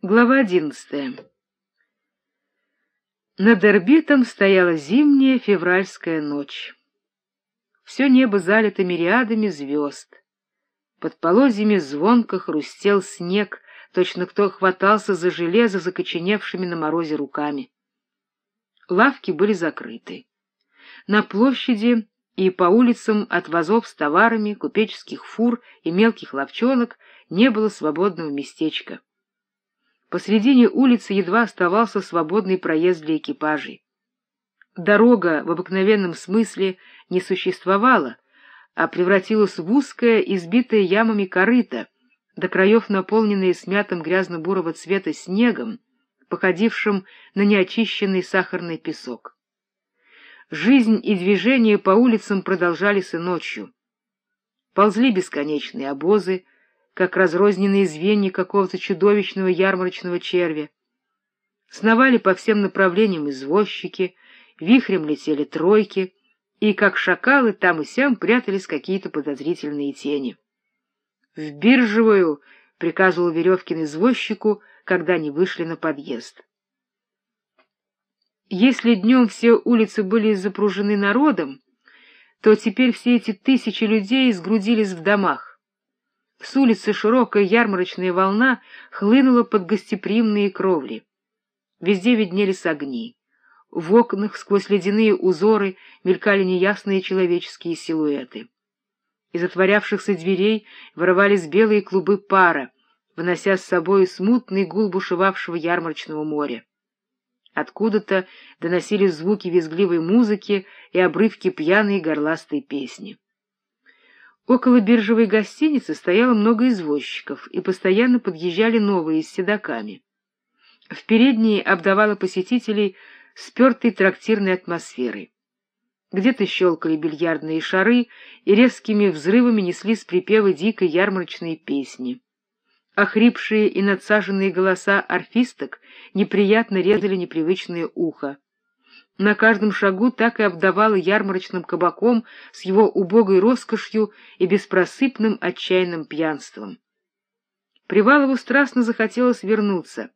Глава одиннадцатая. Над орбитом стояла зимняя февральская ночь. Все небо залито мириадами звезд. Под полозьями звонко хрустел снег, точно кто хватался за железо закоченевшими на морозе руками. Лавки были закрыты. На площади и по улицам от вазов с товарами, купеческих фур и мелких лавчонок не было свободного местечка. Посредине улицы едва оставался свободный проезд для экипажей. Дорога в обыкновенном смысле не существовала, а превратилась в узкое, избитое ямами корыто, до краев наполненное смятым грязно-бурого цвета снегом, походившим на неочищенный сахарный песок. Жизнь и движение по улицам продолжались и ночью. Ползли бесконечные обозы, как разрозненные звенья какого-то чудовищного ярмарочного червя. Сновали по всем направлениям извозчики, вихрем летели тройки, и, как шакалы, там и сям прятались какие-то подозрительные тени. — В биржевую! — приказывал Веревкин извозчику, когда они вышли на подъезд. Если днем все улицы были запружены народом, то теперь все эти тысячи людей сгрудились в домах. С улицы широкая ярмарочная волна хлынула под гостеприимные кровли. Везде виднелись огни. В окнах сквозь ледяные узоры мелькали неясные человеческие силуэты. Из отворявшихся дверей вырывались белые клубы пара, вынося с собой смутный гул бушевавшего ярмарочного моря. Откуда-то доносились звуки визгливой музыки и обрывки пьяной горластой песни. Около биржевой гостиницы стояло много извозчиков, и постоянно подъезжали новые с седаками. В передней обдавала посетителей спертой трактирной атмосферой. Где-то щелкали бильярдные шары, и резкими взрывами неслись припевы дикой ярмарочной песни. Охрипшие и надсаженные голоса орфисток неприятно резали непривычное ухо. На каждом шагу так и обдавало ярмарочным кабаком с его убогой роскошью и беспросыпным отчаянным пьянством. Привалову страстно захотелось вернуться,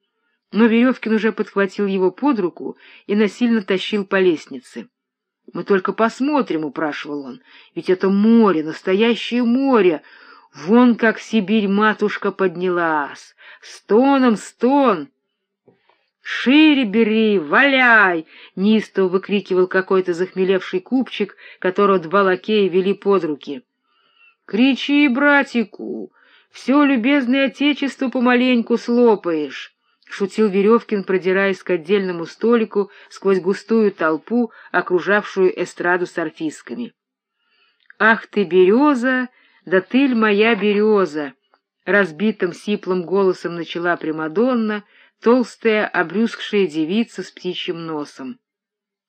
но Веревкин уже подхватил его под руку и насильно тащил по лестнице. — Мы только посмотрим, — упрашивал он, — ведь это море, настоящее море. Вон как Сибирь-матушка поднялась. Стоном стон! «Шире бери, валяй!» — неистово выкрикивал какой-то захмелевший купчик, которого два лакея вели под руки. «Кричи, братику! Все любезное отечество помаленьку слопаешь!» — шутил Веревкин, продираясь к отдельному столику сквозь густую толпу, окружавшую эстраду с орфисками. «Ах ты, береза! Да ты моя береза!» — разбитым сиплым голосом начала Примадонна — толстая, обрюзгшая девица с птичьим носом.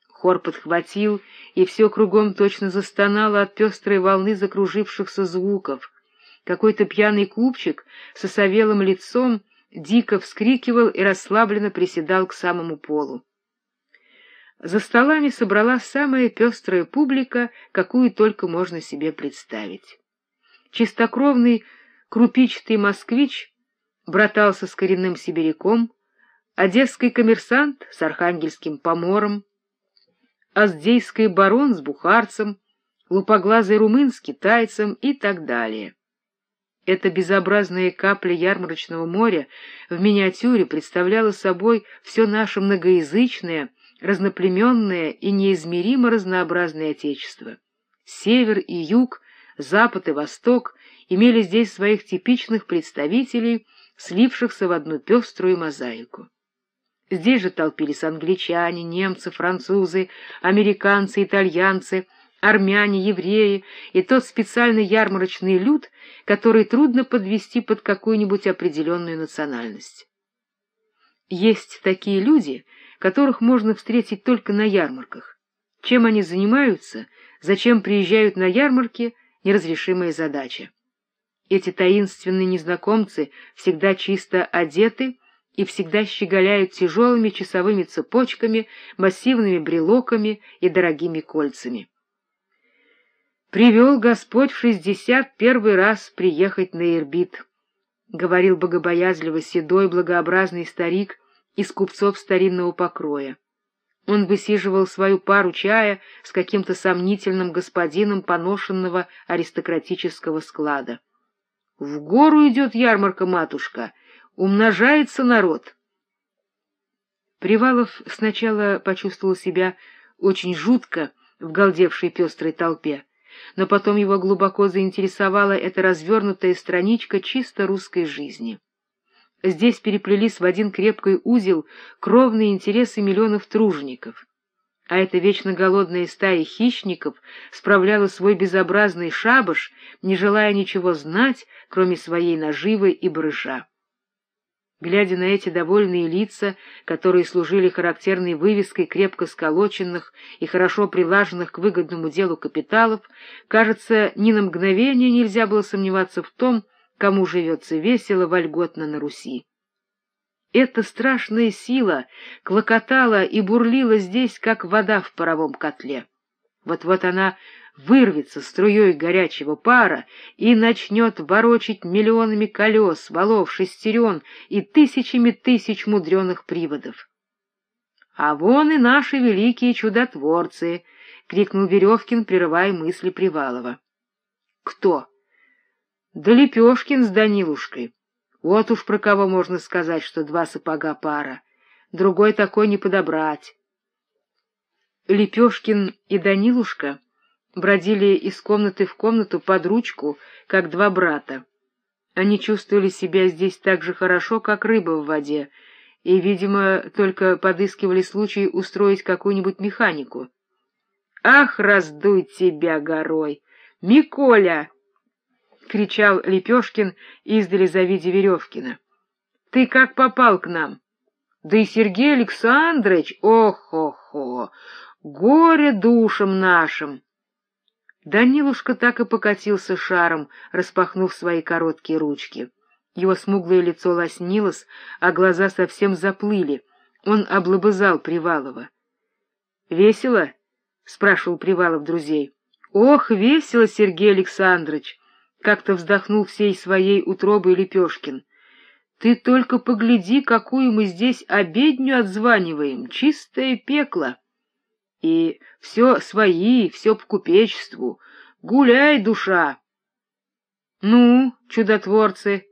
Хор подхватил, и все кругом точно застонало от пестрой волны закружившихся звуков. Какой-то пьяный купчик с осовелым лицом дико вскрикивал и расслабленно приседал к самому полу. За столами собралась самая пестрая публика, какую только можно себе представить. Чистокровный крупичатый москвич братался с коренным сибиряком, одесский коммерсант с архангельским помором, аздейский барон с бухарцем, лупоглазый румын с китайцем и так далее. Эта безобразная капля ярмарочного моря в миниатюре представляла собой все наше многоязычное, разноплеменное и неизмеримо разнообразное Отечество. Север и юг, запад и восток имели здесь своих типичных представителей, слившихся в одну пеструю мозаику. Здесь же толпились англичане, немцы, французы, американцы, итальянцы, армяне, евреи и тот специальный ярмарочный люд, который трудно подвести под какую-нибудь определенную национальность. Есть такие люди, которых можно встретить только на ярмарках. Чем они занимаются, зачем приезжают на ярмарки — неразрешимая задача. Эти таинственные незнакомцы всегда чисто одеты — и всегда щеголяют тяжелыми часовыми цепочками, массивными брелоками и дорогими кольцами. Привел Господь в шестьдесят первый раз приехать на Ирбит. — говорил богобоязливо седой благообразный старик из купцов старинного покроя. Он высиживал свою пару чая с каким-то сомнительным господином поношенного аристократического склада. — В гору идет ярмарка, матушка, умножается народ. Привалов сначала почувствовал себя очень жутко в галдевшей пестрой толпе, но потом его глубоко заинтересовала эта развернутая страничка чисто русской жизни. Здесь переплелись в один крепкий узел кровные интересы миллионов тружеников. А эта вечно голодная стая хищников справляла свой безобразный шабаш, не желая ничего знать, кроме своей наживы и брыжа. Глядя на эти довольные лица, которые служили характерной вывеской крепко сколоченных и хорошо прилаженных к выгодному делу капиталов, кажется, ни на мгновение нельзя было сомневаться в том, кому живется весело, вольготно на Руси. Эта страшная сила клокотала и бурлила здесь, как вода в паровом котле. Вот-вот она вырвется струей горячего пара и начнет ворочить миллионами колес, валов, шестерен и тысячами тысяч мудреных приводов. — А вон и наши великие чудотворцы! — крикнул Веревкин, прерывая мысли Привалова. — Кто? Да Лепешкин с Данилушкой. Вот уж про кого можно сказать, что два сапога пара. Другой такой не подобрать. Лепешкин и Данилушка бродили из комнаты в комнату под ручку, как два брата. Они чувствовали себя здесь так же хорошо, как рыба в воде, и, видимо, только подыскивали случай устроить какую-нибудь механику. «Ах, раздуй тебя горой! Миколя!» — кричал Лепешкин, издали завидя Веревкина. — Ты как попал к нам? Да и Сергей Александрович, ох-хо-хо, горе душам нашим! Данилушка так и покатился шаром, распахнув свои короткие ручки. Его смуглое лицо лоснилось, а глаза совсем заплыли. Он облобызал Привалова. — Весело? — спрашивал Привалов друзей. — Ох, весело, Сергей Александрович! Как-то вздохнул всей своей утробой Лепешкин. Ты только погляди, какую мы здесь обедню отзваниваем, чистое пекло. И все свои, все по купечеству. Гуляй, душа! Ну, чудотворцы,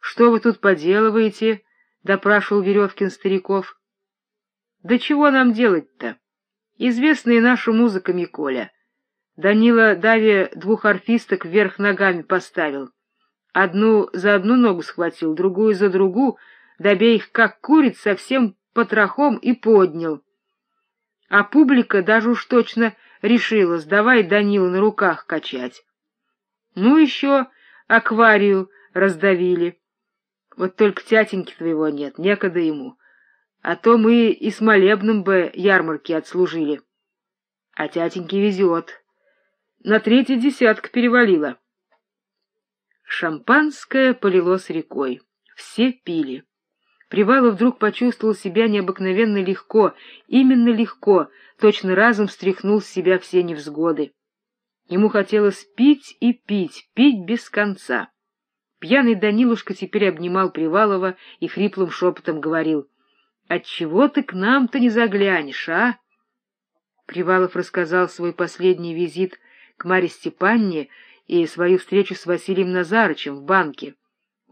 что вы тут поделываете? — допрашивал Веревкин стариков. — Да чего нам делать-то? Известная наша музыка Миколя — Данила Даве двух арфисток вверх ногами поставил. Одну за одну ногу схватил, другую за другую, добей их, как куриц, совсем потрохом и поднял. А публика даже уж точно решилась, давай Данила на руках качать. Ну, еще акварию раздавили. Вот только тятеньки твоего нет, некогда ему. А то мы и с молебным бы ярмарки отслужили. А тятеньке везет на третий десяток перевалило. Шампанское полилось рекой. Все пили. Привалов вдруг почувствовал себя необыкновенно легко, именно легко, точно разом стряхнул с себя все невзгоды. Ему хотелось пить и пить, пить без конца. Пьяный Данилушка теперь обнимал Привалова и хриплым шепотом говорил, «Отчего ты к нам-то не заглянешь, а?» Привалов рассказал свой последний визит к Марье Степанне и свою встречу с Василием Назарычем в банке. —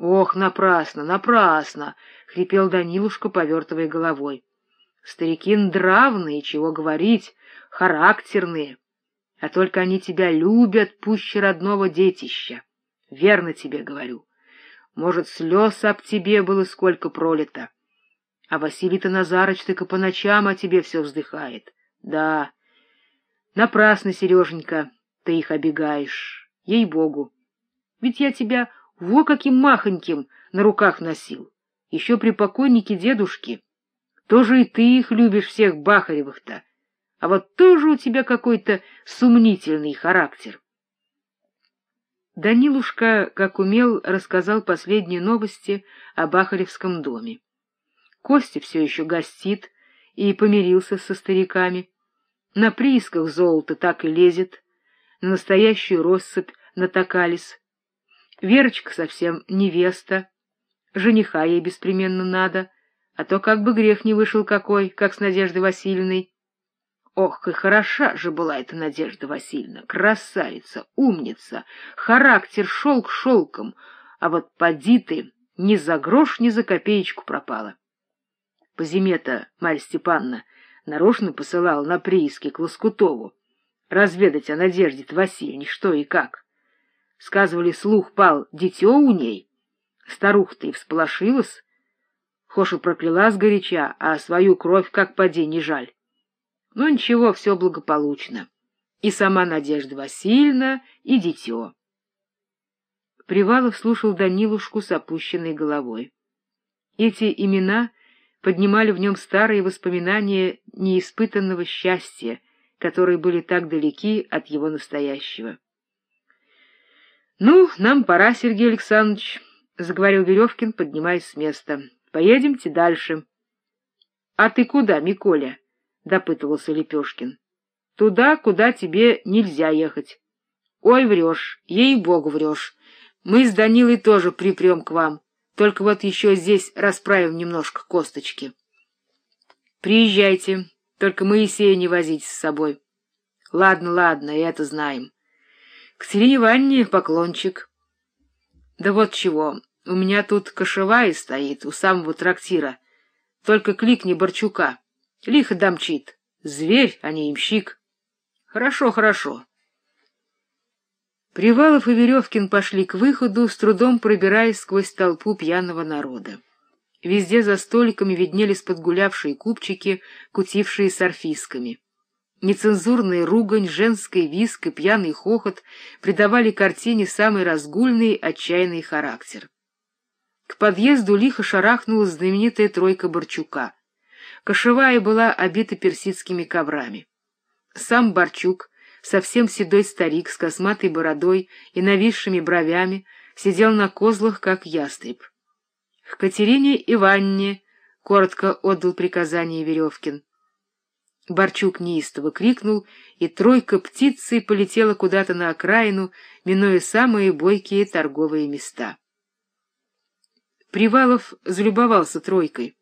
Ох, напрасно, напрасно! — хрипел Данилушка, повертывая головой. — Старики нравные, чего говорить, характерные. А только они тебя любят пуще родного детища. Верно тебе говорю. Может, слез об тебе было сколько пролито. А Василий-то Назарыч только по ночам о тебе все вздыхает. Да, напрасно, Сереженька, ты их обегаешь, ей-богу. Ведь я тебя во каким махоньким на руках носил, еще при покойнике дедушки. Тоже и ты их любишь всех Бахаревых-то, а вот тоже у тебя какой-то сумнительный характер. Данилушка, как умел, рассказал последние новости о Бахаревском доме. Костя все еще гостит и помирился со стариками. На приисках золото так и лезет, на настоящую россыпь натакались. Верочка совсем невеста, Жениха ей беспременно надо, а то как бы грех не вышел какой, как с Надеждой Васильевной. Ох, и хороша же была эта Надежда Васильевна, красавица, умница, характер шелк шелком, а вот поди ты, ни за грош, ни за копеечку пропала. По зиме-то Марья Степановна нарочно посылала на прииски к Лоскутову разведать о Надежде Васильевне что и как. Сказывали, слух пал дитё у ней. Старуха-то и всполошилась. Хоша прокляла сгоряча, а свою кровь как поди не жаль. Но ну, ничего, все благополучно. И сама Надежда Васильевна, и дитё. Привалов слушал Данилушку с опущенной головой. Эти имена поднимали в нем старые воспоминания неиспытанного счастья, которые были так далеки от его настоящего. — Ну, нам пора, Сергей Александрович, — заговорил Веревкин, поднимаясь с места. — Поедемте дальше. — А ты куда, Миколя? — допытывался Лепешкин. — Туда, куда тебе нельзя ехать. — Ой, врешь, ей-богу врешь. Мы с Данилой тоже припрем к вам, только вот еще здесь расправим немножко косточки. Приезжайте, только Моисея не возите с собой. Ладно, ладно, это знаем. Катерине Ивановне поклончик. Да вот чего, у меня тут кошевая стоит у самого трактира. Только кликни Борчука. Лихо домчит. Зверь, а не имщик. Хорошо, хорошо. Привалов и Веревкин пошли к выходу, с трудом пробираясь сквозь толпу пьяного народа. Везде за столиками виднелись подгулявшие купчики, кутившие с орфисками. Нецензурная ругань, женский виск и пьяный хохот придавали картине самый разгульный, отчаянный характер. К подъезду лихо шарахнула знаменитая тройка Борчука. Кошевая была обита персидскими коврами. Сам Борчук, совсем седой старик с косматой бородой и нависшими бровями, сидел на козлах, как ястреб. — К Катерине Иванне! — коротко отдал приказание Веревкин. Борчук неистово крикнул, и тройка птицы полетела куда-то на окраину, минуя самые бойкие торговые места. Привалов залюбовался тройкой.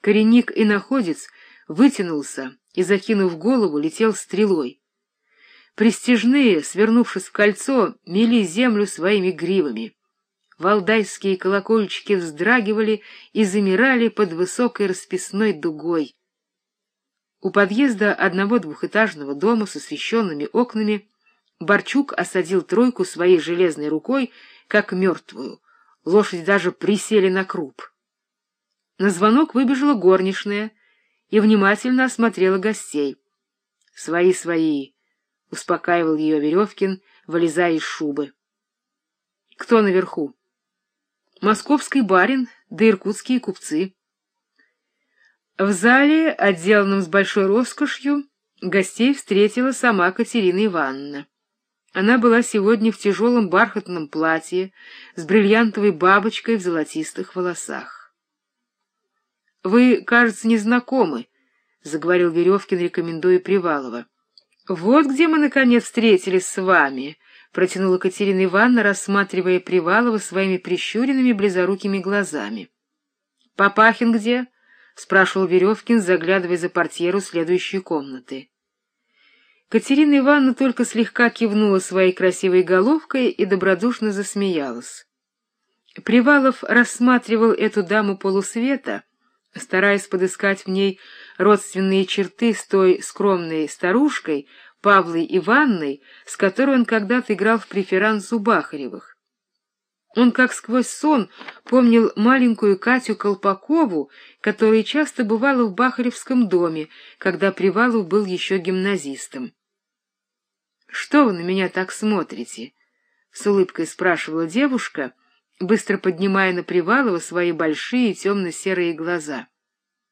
Коренник и находец вытянулся и, закинув голову, летел стрелой. Престижные, свернувшись в кольцо, мели землю своими гривами. Валдайские колокольчики вздрагивали и замирали под высокой расписной дугой. У подъезда одного двухэтажного дома с освещенными окнами Борчук осадил тройку своей железной рукой, как мертвую. Лошади даже присели на круп. На звонок выбежала горничная и внимательно осмотрела гостей. «Свои, свои!» — успокаивал ее Веревкин, вылезая из шубы. «Кто наверху?» «Московский барин, да иркутские купцы». В зале, отделанном с большой роскошью, гостей встретила сама Катерина Ивановна. Она была сегодня в тяжелом бархатном платье с бриллиантовой бабочкой в золотистых волосах. — Вы, кажется, не знакомы, — заговорил Веревкин, рекомендуя Привалова. — Вот где мы, наконец, встретились с вами, — протянула Катерина Ивановна, рассматривая Привалова своими прищуренными близорукими глазами. — Папахин где? —— спрашивал Веревкин, заглядывая за портьеру следующей комнаты. Катерина Ивановна только слегка кивнула своей красивой головкой и добродушно засмеялась. Привалов рассматривал эту даму полусвета, стараясь подыскать в ней родственные черты с той скромной старушкой, Павлой Ивановной, с которой он когда-то играл в преферанс у Бахаревых. Он как сквозь сон помнил маленькую Катю Колпакову, которая часто бывала в Бахаревском доме, когда Привалов был еще гимназистом. — Что вы на меня так смотрите? — с улыбкой спрашивала девушка, быстро поднимая на Привалова свои большие темно-серые глаза.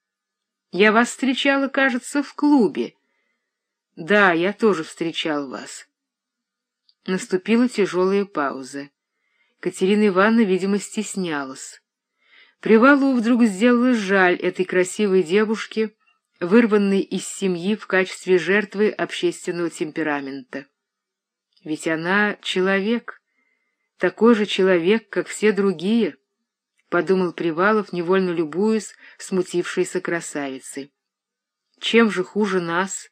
— Я вас встречала, кажется, в клубе. — Да, я тоже встречал вас. Наступила тяжелая пауза. Катерина Ивановна, видимо, стеснялась. Привалу вдруг сделала жаль этой красивой девушке, вырванной из семьи в качестве жертвы общественного темперамента. Ведь она человек, такой же человек, как все другие. подумал Привалов, невольно любуясь смутившейся красавицей. Чем же хуже нас?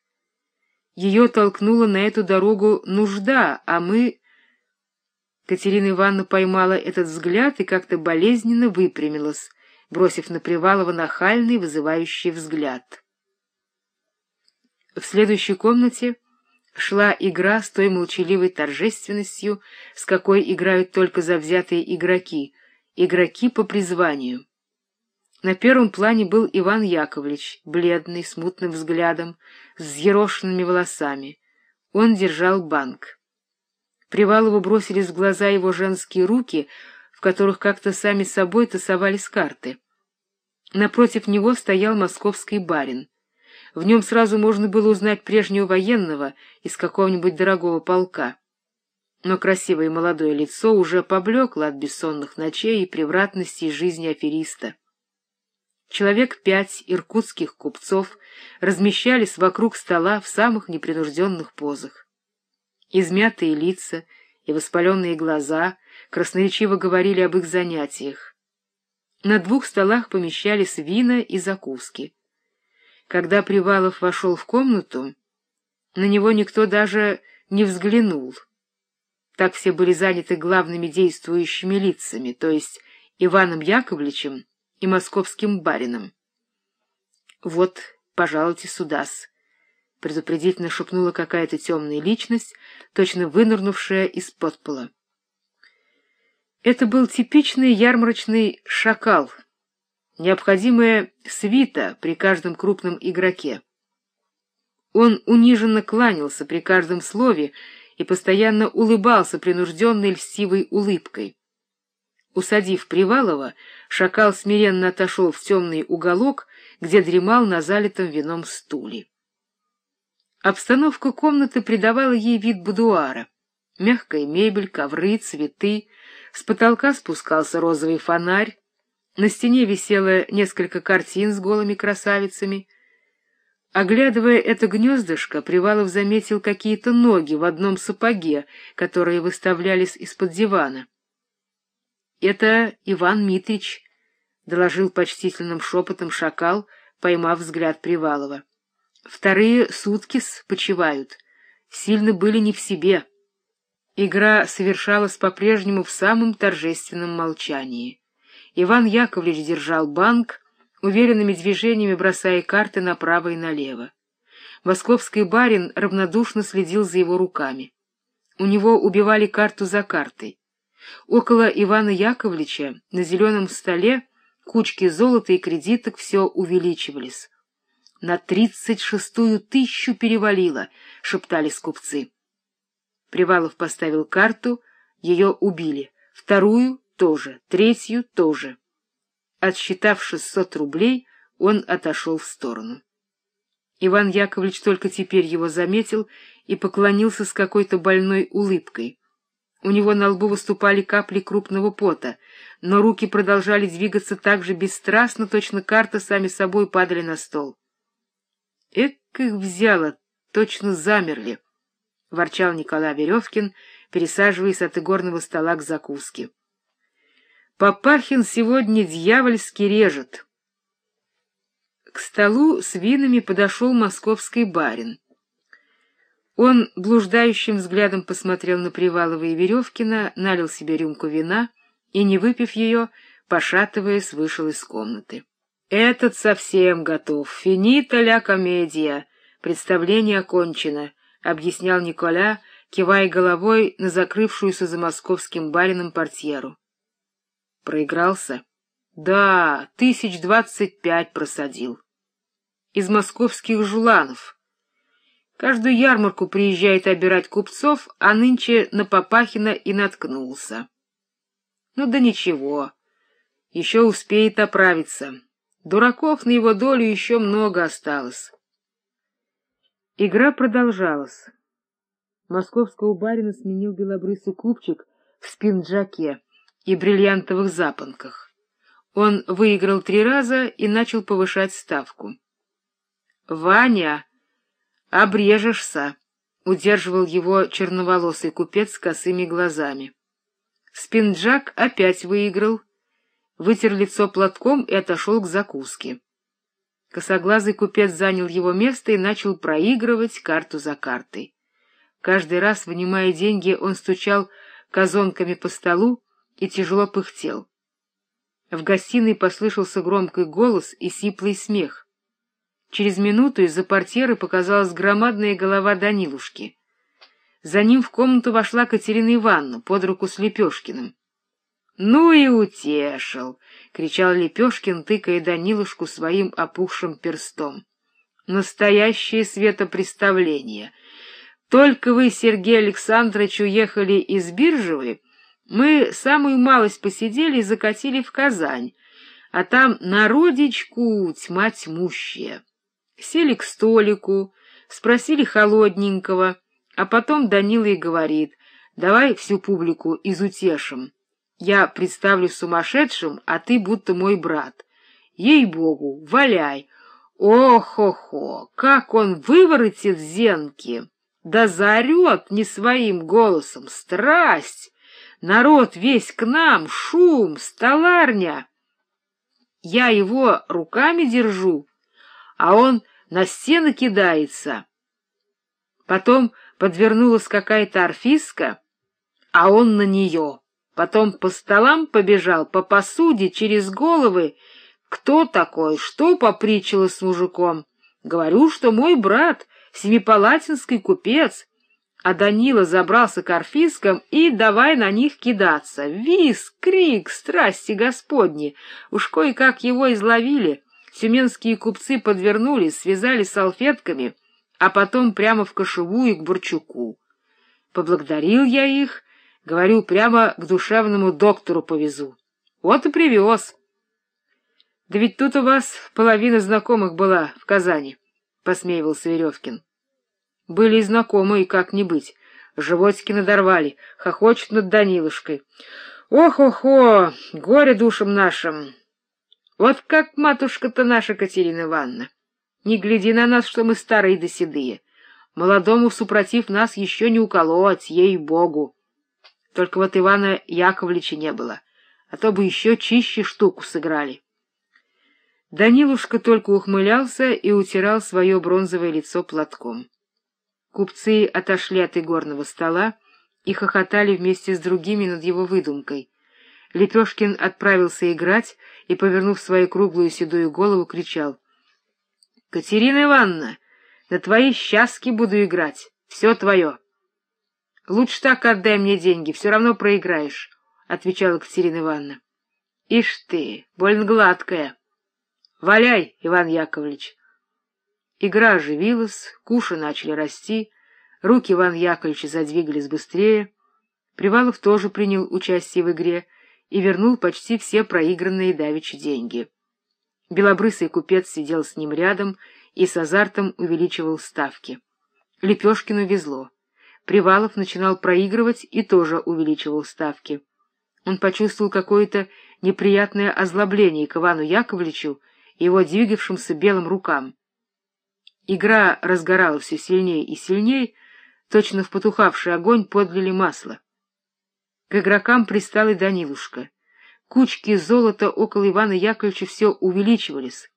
Ее толкнула на эту дорогу нужда, а мы... Катерина Ивановна поймала этот взгляд и как-то болезненно выпрямилась, бросив на Привалова нахальный, вызывающий взгляд. В следующей комнате шла игра с той молчаливой торжественностью, с какой играют только завзятые игроки, игроки по призванию. На первом плане был Иван Яковлевич, бледный, с мутным взглядом, с взъерошенными волосами. Он держал банк. Привалову бросились в глаза его женские руки, в которых как-то сами собой тасовались карты. Напротив него стоял московский барин. В нем сразу можно было узнать прежнего военного из какого-нибудь дорогого полка. Но красивое молодое лицо уже поблекло от бессонных ночей и превратности жизни афериста. Человек пять иркутских купцов размещались вокруг стола в самых непринужденных позах. Измятые лица и воспаленные глаза красноречиво говорили об их занятиях. На двух столах помещались вина и закуски. Когда Привалов вошел в комнату, на него никто даже не взглянул. Так все были заняты главными действующими лицами, то есть Иваном Яковлевичем и московским барином. — Вот, пожалуйте сюда-с, — предупредительно шепнула какая-то темная личность, точно вынырнувшая из-под пола. Это был типичный ярмарочный шакал, необходимая свита при каждом крупном игроке. Он униженно кланялся при каждом слове и постоянно улыбался принужденной льстивой улыбкой. Усадив Привалова, шакал смиренно отошел в темный уголок, где дремал на залитом вином стуле. Обстановка комнаты придавала ей вид будуара. Мягкая мебель, ковры, цветы. С потолка спускался розовый фонарь. На стене висело несколько картин с голыми красавицами. Оглядывая это гнездышко, Привалов заметил какие-то ноги в одном сапоге, которые выставлялись из-под дивана. — Это Иван Митрич, — доложил почтительным шепотом шакал, поймав взгляд Привалова. — Вторые сутки почивают. Сильно были не в себе. Игра совершалась по-прежнему в самом торжественном молчании. Иван Яковлевич держал банк, уверенными движениями бросая карты направо и налево. Московский барин равнодушно следил за его руками. У него убивали карту за картой. Около Ивана Яковлевича на зеленом столе кучки золота и кредиток все увеличивались. — На тридцать шестую тысячу перевалило, — шептали скупцы. Привалов поставил карту, ее убили. Вторую — тоже, третью — тоже. Отсчитав шестьсот рублей, он отошел в сторону. Иван Яковлевич только теперь его заметил и поклонился с какой-то больной улыбкой. У него на лбу выступали капли крупного пота, но руки продолжали двигаться так же бесстрастно, точно карты сами собой падали на стол. «Эк их взяло, точно замерли», — ворчал Николай Веревкин, пересаживаясь от игорного стола к закуске. «Папахин сегодня дьявольски режет». К столу с винами подошел московский барин. Он блуждающим взглядом посмотрел на Привалова и Веревкина, налил себе рюмку вина и, не выпив ее, пошатываясь, вышел из комнаты. «Этот совсем готов. Финита ля комедия. Представление окончено», — объяснял Николя, кивая головой на закрывшуюся за московским барином портьеру. «Проигрался?» «Да, тысяч двадцать пять просадил. Из московских жуланов». Каждую ярмарку приезжает обирать купцов, а нынче на Папахина и наткнулся. Ну да ничего, еще успеет оправиться. Дураков на его долю еще много осталось. Игра продолжалась. Московского барина сменил белобрысый купчик в спинджаке и бриллиантовых запонках. Он выиграл три раза и начал повышать ставку. — Ваня! «Обрежешься», — удерживал его черноволосый купец с косыми глазами. Спинджак опять выиграл. Вытер лицо платком и отошел к закуске. Косоглазый купец занял его место и начал проигрывать карту за картой. Каждый раз, вынимая деньги, он стучал казонками по столу и тяжело пыхтел. В гостиной послышался громкий голос и сиплый смех. Через минуту из-за портьеры показалась громадная голова Данилушки. За ним в комнату вошла Катерина Ивановна под руку с Лепешкиным. — Ну и утешил! — кричал Лепешкин, тыкая Данилушку своим опухшим перстом. — Настоящее светопреставление! Только вы, Сергей Александрович, уехали из Биржевой, мы самую малость посидели и закатили в Казань, а там народичку тьма тьмущая. Сели к столику, спросили холодненького, а потом Данила и говорит, давай всю публику изутешим. Я представлю сумасшедшим, а ты будто мой брат. Ей-богу, валяй! О-хо-хо, как он выворотит зенки! Да заорет не своим голосом, страсть! Народ весь к нам, шум, столарня. Я его руками держу, а он на стены кидается. Потом подвернулась какая-то орфиска, а он на нее. Потом по столам побежал, по посуде, через головы. Кто такой, что попричило с мужиком? Говорю, что мой брат, семипалатинский купец, а Данила забрался к орфискам и давай на них кидаться. Виз, крик, страсти господни! Уж кое-как его изловили. Тюменские купцы подвернулись, связали салфетками, а потом прямо в кошевую к Бурчуку. Поблагодарил я их, говорю, прямо к душевному доктору повезу. Вот и привез. Да ведь тут у вас половина знакомых была в Казани, — посмеивался Веревкин. Были и знакомые, как не быть. Животики надорвали, хохочут над Данилушкой. Ох-охо, горе душам нашим! Вот как матушка-то наша Катерина Ивановна! Не гляди на нас, что мы старые да седые. Молодому, супротив нас, еще не уколоть, ей-богу. Только вот Ивана Яковлевича не было, а то бы еще чище штуку сыграли. Данилушка только ухмылялся и утирал свое бронзовое лицо платком. Купцы отошли от игорного стола и хохотали вместе с другими над его выдумкой. Лепешкин отправился играть и, повернув свою круглую седую голову, кричал. — Катерина Ивановна, на твои счастки буду играть, все твое. — Лучше так отдай мне деньги, все равно проиграешь, — отвечала Катерина Ивановна. — Ишь ты, больно гладкая. — Валяй, Иван Яковлевич. Игра оживилась, куши начали расти, руки Ивана Яковлевича задвигались быстрее. Привалов тоже принял участие в игре и вернул почти все проигранные давичи деньги. Белобрысый купец сидел с ним рядом и с азартом увеличивал ставки. Лепешкину везло. Привалов начинал проигрывать и тоже увеличивал ставки. Он почувствовал какое-то неприятное озлобление к Ивану Яковлевичу и его двигавшимся белым рукам. Игра разгоралась все сильнее и сильнее, точно в потухавший огонь подлили масло. К игрокам пристал и Данилушка. Кучки золота около Ивана Яковлевича все увеличивались,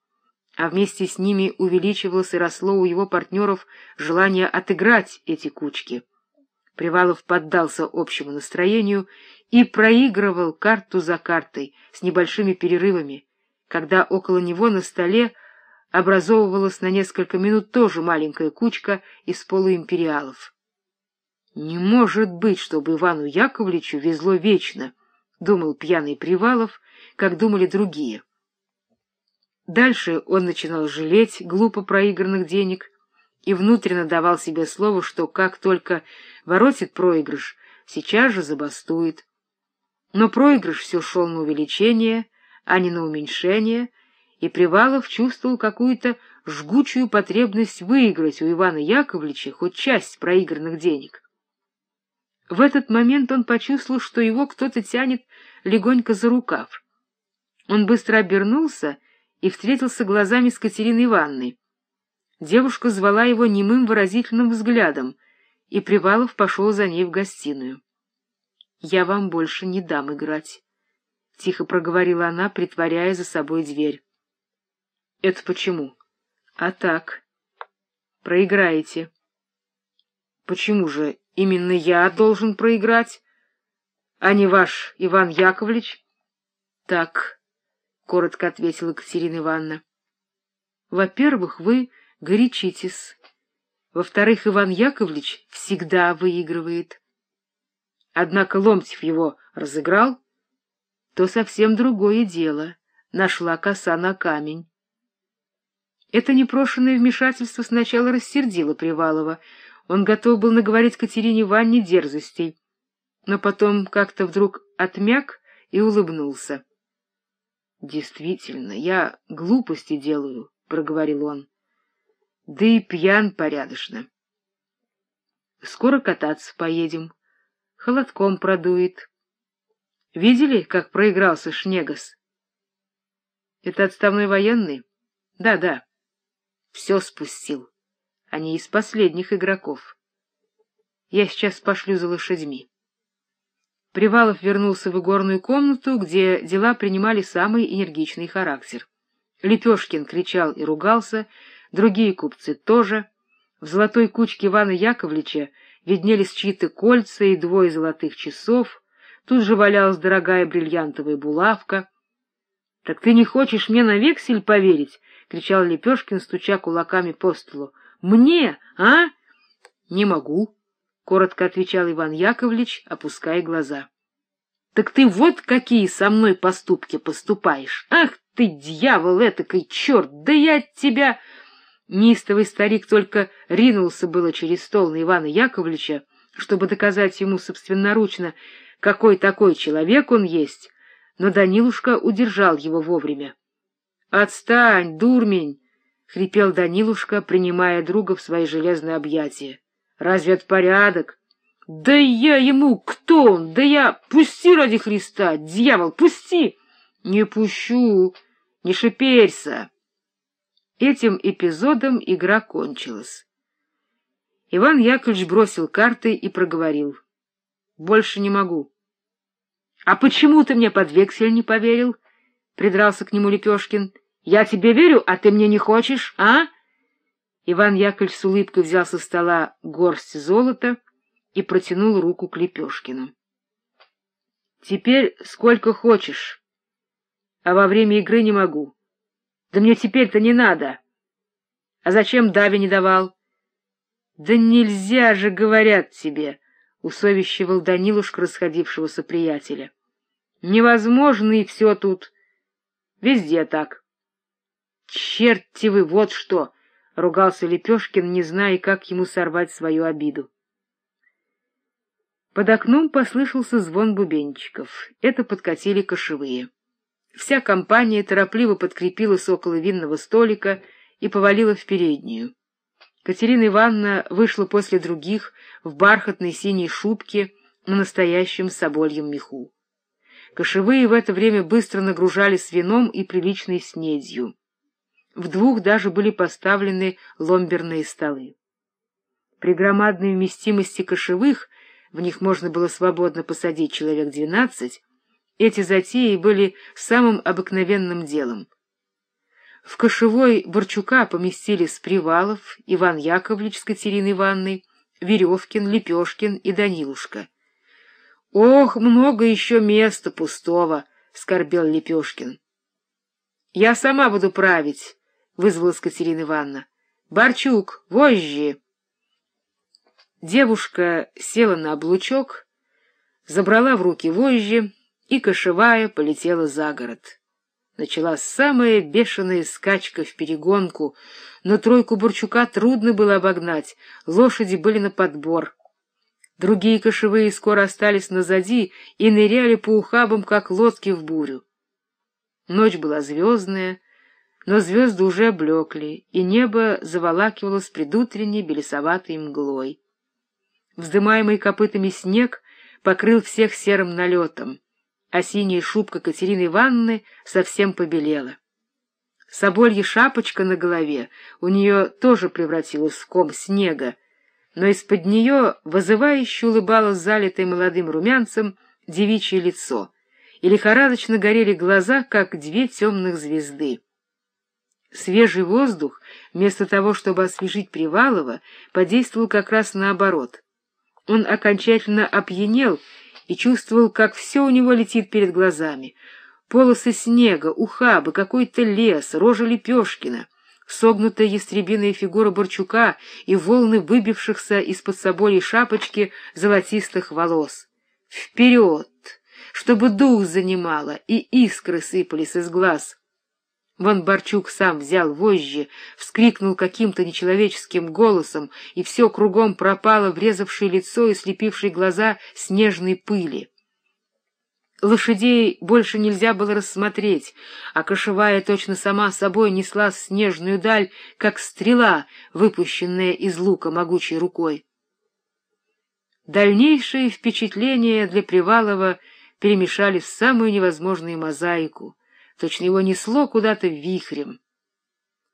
а вместе с ними увеличивалось и росло у его партнеров желание отыграть эти кучки. Привалов поддался общему настроению и проигрывал карту за картой с небольшими перерывами, когда около него на столе образовывалась на несколько минут тоже маленькая кучка из полуимпериалов. «Не может быть, чтобы Ивану Яковлевичу везло вечно», — думал пьяный Привалов, как думали другие. Дальше он начинал жалеть глупо проигранных денег и внутренно давал себе слово, что как только воротит проигрыш, сейчас же забастует. Но проигрыш все шел на увеличение, а не на уменьшение — и Привалов чувствовал какую-то жгучую потребность выиграть у Ивана Яковлевича хоть часть проигранных денег. В этот момент он почувствовал, что его кто-то тянет легонько за рукав. Он быстро обернулся и встретился глазами с Катериной Ивановной. Девушка звала его немым выразительным взглядом, и Привалов пошел за ней в гостиную. — Я вам больше не дам играть, — тихо проговорила она, притворяя за собой дверь. — Это почему? — А так. Проиграете. — Почему же именно я должен проиграть, а не ваш Иван Яковлевич? — Так, — коротко ответила Екатерина Ивановна. — Во-первых, вы горячитесь. Во-вторых, Иван Яковлевич всегда выигрывает. Однако Ломтев его разыграл, то совсем другое дело. Нашла коса на камень. Это непрошенное вмешательство сначала рассердило Привалова. Он готов был наговорить Катерине Ивановне дерзостей, но потом как-то вдруг отмяк и улыбнулся. — Действительно, я глупости делаю, — проговорил он. — Да и пьян порядочно. — Скоро кататься поедем. Холодком продует. Видели, как проигрался Шнегас? — Это отставной военный? Да, да. Все спустил. Они из последних игроков. Я сейчас пошлю за лошадьми. Привалов вернулся в игорную комнату, где дела принимали самый энергичный характер. Лепешкин кричал и ругался, другие купцы тоже. В золотой кучке Ивана Яковлевича виднелись чьи-то кольца и двое золотых часов, тут же валялась дорогая бриллиантовая булавка. — Так ты не хочешь мне на вексель поверить? — кричал Лепешкин, стуча кулаками по столу. — Мне, а? — Не могу, — коротко отвечал Иван Яковлевич, опуская глаза. — Так ты вот какие со мной поступки поступаешь! Ах ты, дьявол этакой, черт! Да я от тебя... Нистовый старик только ринулся было через стол на Ивана Яковлевича, чтобы доказать ему собственноручно, какой такой человек он есть, но Данилушка удержал его вовремя. — Отстань, дурмень! — хрипел Данилушка, принимая друга в свои железные объятия. — Разве это порядок? — Да я ему... Кто он? Да я... Пусти ради Христа! Дьявол, пусти! — Не пущу! Не шиперься! Этим эпизодом игра кончилась. Иван Яковлевич бросил карты и проговорил. — Больше не могу. — А почему ты мне под вексель не поверил? — придрался к нему Лепешкин. — Я тебе верю, а ты мне не хочешь, а? Иван Яковлевич с улыбкой взял со стола горсть золота и протянул руку к Лепешкину. — Теперь сколько хочешь, а во время игры не могу. Да мне теперь-то не надо. А зачем Дави не давал? Да нельзя же, говорят тебе, — усовещивал Данилушка расходившегося приятеля. Невозможно и все тут. Везде так. Черти вы, вот что! — ругался Лепешкин, не зная, как ему сорвать свою обиду. Под окном послышался звон бубенчиков. Это подкатили кошевые. Вся компания торопливо подкрепилась около винного столика и повалила в переднюю. Катерина Ивановна вышла после других в бархатной синей шубке на настоящем собольем меху. Кошевые в это время быстро нагружались вином и приличной снедью. В двух даже были поставлены ломберные столы. При громадной вместимости кошевых, в них можно было свободно посадить человек двенадцать, эти затеи были самым обыкновенным делом. В кошевой Борчука поместились Привалов, Иван Яковлевич с Катериной Ивановной, Веревкин, Лепешкин и Данилушка. — Ох, много еще места пустого! — скорбел Лепешкин. — Я сама буду править, — вызвалась Катерина Ивановна. — Борчук, вожжи! Девушка села на облучок, забрала в руки вожжи, и кошевая полетела за город. Началась самая бешеная скачка в перегонку, но тройку Бурчука трудно было обогнать, лошади были на подбор. Другие кошевые скоро остались назади и ныряли по ухабам, как лодки в бурю. Ночь была звездная, но звезды уже облекли, и небо заволакивалось предутренней белесоватой мглой. Вздымаемый копытами снег покрыл всех серым налетом а синяя шубка Катерины Ивановны совсем побелела. Соболья шапочка на голове у нее тоже превратилась в ком снега, но из-под нее вызывающе улыбалось залитое молодым румянцем девичье лицо, и лихорадочно горели глаза, как две темных звезды. Свежий воздух, вместо того, чтобы освежить Привалова, подействовал как раз наоборот. Он окончательно опьянел и чувствовал, как все у него летит перед глазами. Полосы снега, ухабы, какой-то лес, рожа Лепешкина, согнутая ястребиная фигура Борчука и волны выбившихся из-под соболи шапочки золотистых волос. Вперед! Чтобы дух занимало, и искры сыпались из глаз — Вон Борчук сам взял вожжи, вскрикнул каким-то нечеловеческим голосом, и все кругом пропало врезавшее лицо и слепившие глаза снежной пыли. Лошадей больше нельзя было рассмотреть, а кошевая точно сама собой несла снежную даль, как стрела, выпущенная из лука могучей рукой. Дальнейшие впечатления для Привалова перемешали в самую невозможную мозаику — Точно его несло куда-то вихрем.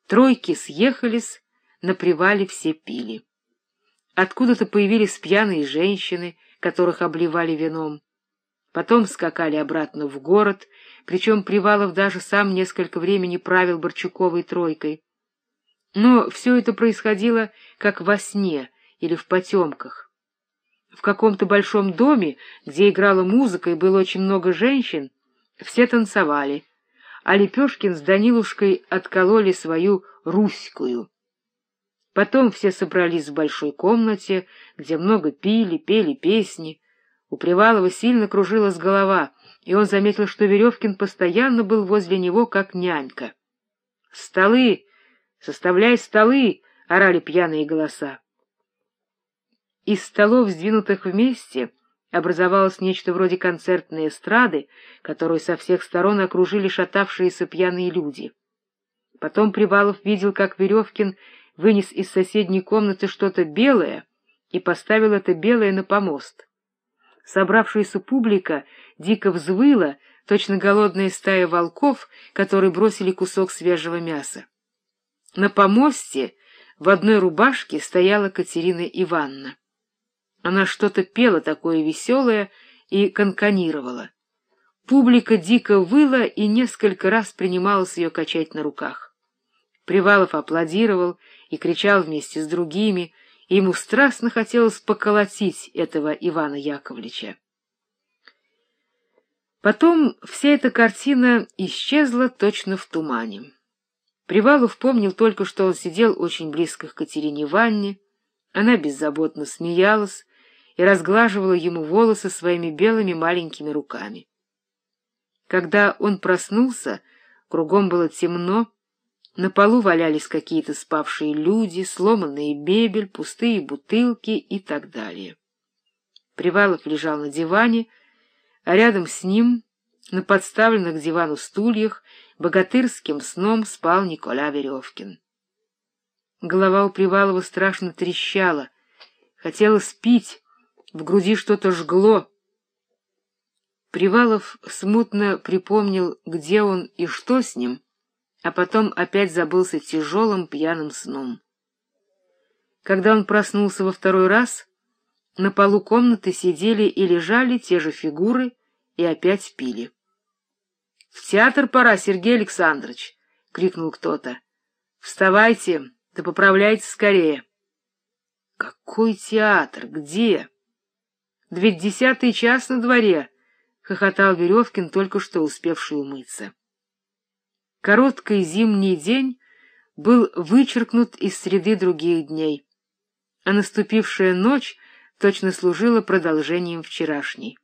Тройки съехались, на привале все пили. Откуда-то появились пьяные женщины, которых обливали вином. Потом скакали обратно в город, причем Привалов даже сам несколько времени правил Борчуковой тройкой. Но все это происходило как во сне или в потемках. В каком-то большом доме, где играла музыка и было очень много женщин, все танцевали, а Лепешкин с Данилушкой откололи свою «руськую». Потом все собрались в большой комнате, где много пили, пели песни. У Привалова сильно кружилась голова, и он заметил, что Веревкин постоянно был возле него, как нянька. «Столы! Составляй столы!» — орали пьяные голоса. Из столов, сдвинутых вместе, образовалось нечто вроде концертной эстрады, которую со всех сторон окружили шатавшиеся пьяные люди. Потом Привалов видел, как Веревкин вынес из соседней комнаты что-то белое и поставил это белое на помост. Собравшаяся публика дико взвыла, точно голодная стая волков, которые бросили кусок свежего мяса. На помосте в одной рубашке стояла Катерина Ивановна. Она что-то пела такое веселое и конканировала. Публика дико выла и несколько раз принималась ее качать на руках. Привалов аплодировал и кричал вместе с другими, и ему страстно хотелось поколотить этого Ивана Яковлевича. Потом вся эта картина исчезла точно в тумане. Привалов помнил только, что он сидел очень близко к Катерине Ивановне, она беззаботно смеялась, и разглаживала ему волосы своими белыми маленькими руками. Когда он проснулся, кругом было темно, на полу валялись какие-то спавшие люди, сломанные бебель, пустые бутылки и так далее. Привалов лежал на диване, а рядом с ним, на подставленных к дивану стульях, богатырским сном спал Николя Веревкин. Голова у Привалова страшно трещала, хотела спить, в груди что-то жгло. Привалов смутно припомнил, где он и что с ним, а потом опять забылся тяжелым пьяным сном. Когда он проснулся во второй раз, на полу комнаты сидели и лежали те же фигуры и опять пили. — В театр пора, Сергей Александрович! — крикнул кто-то. — Вставайте, да поправляйте скорее. — Какой театр? Где? Да десятый час на дворе, — хохотал Веревкин, только что успевший умыться. Короткий зимний день был вычеркнут из среды других дней, а наступившая ночь точно служила продолжением вчерашней.